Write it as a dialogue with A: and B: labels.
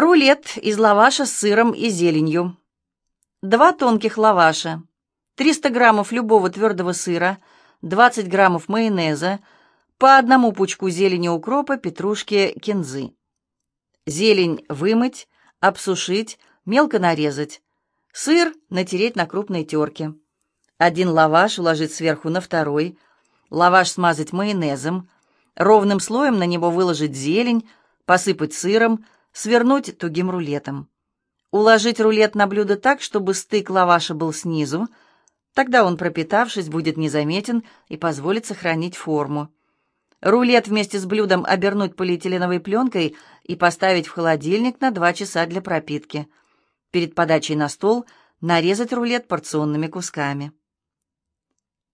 A: Рулет из лаваша с сыром и зеленью. Два тонких лаваша, 300 граммов любого твердого сыра, 20 граммов майонеза, по одному пучку зелени укропа, петрушки, кинзы. Зелень вымыть, обсушить, мелко нарезать. Сыр натереть на крупной терке. Один лаваш уложить сверху на второй. Лаваш смазать майонезом. Ровным слоем на него выложить зелень, посыпать сыром, свернуть тугим рулетом. Уложить рулет на блюдо так, чтобы стык лаваша был снизу, тогда он, пропитавшись, будет незаметен и позволит сохранить форму. Рулет вместе с блюдом обернуть полиэтиленовой пленкой и поставить в холодильник на 2 часа для пропитки. Перед подачей на стол нарезать рулет порционными кусками.